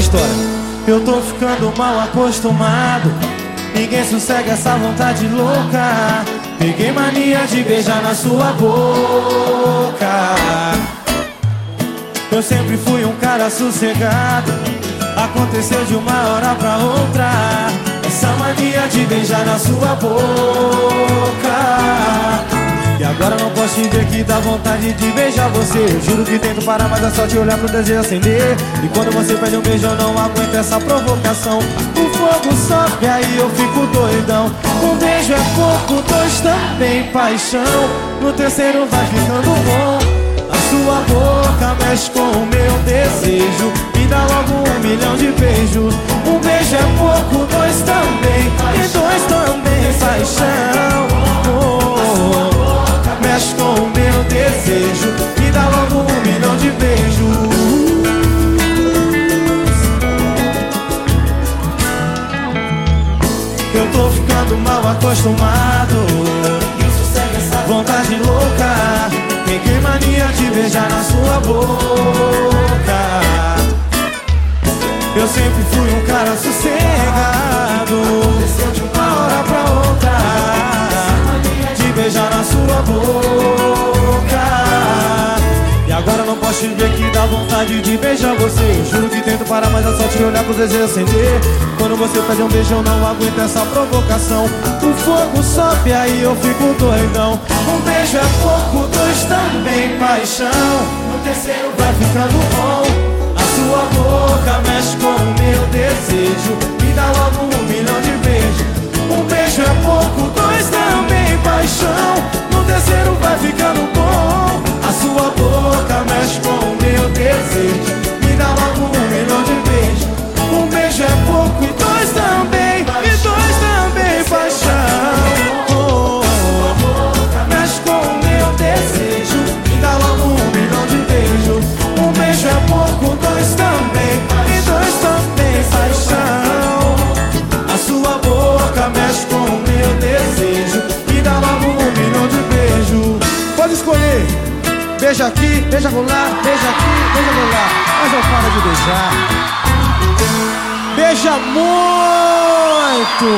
história. Eu tô ficando mal acostumado. Ninguém sossega essa vontade louca. Peguei mania de beijar na sua boca. Eu sempre fui um cara sossegado. Aconteceu de uma hora pra outra. Essa mania de beijar na sua boca. Dá vontade de beijar você. Eu juro que tento parar, mas é só te olhar pro desejo acender. E quando você pede um beijo eu não aguento essa provocação. O fogo sobe, aí eu fico doidão. Um beijo é pouco, dois também paixão. No terceiro vai ficando bom. A sua boca mexe com o meu desejo desejo Me dá logo um milhão de beijos. Eu tô ficando mal acostumado. Vontade louca. Peguei mania de beijar na sua boca. Eu sempre fui um cara sossegado vontade de beijar você. Juro que tento parar, mas é só te olhar pro desejo acender. Quando você pede um beijo eu não aguento essa provocação. O fogo sobe, aí eu fico doidão. Um beijo é pouco, dois também paixão. No terceiro vai ficando bom. A sua boca mexe Beija aqui, beija lá, beija aqui, beija lá. Mas não para de beijar. Beija muito!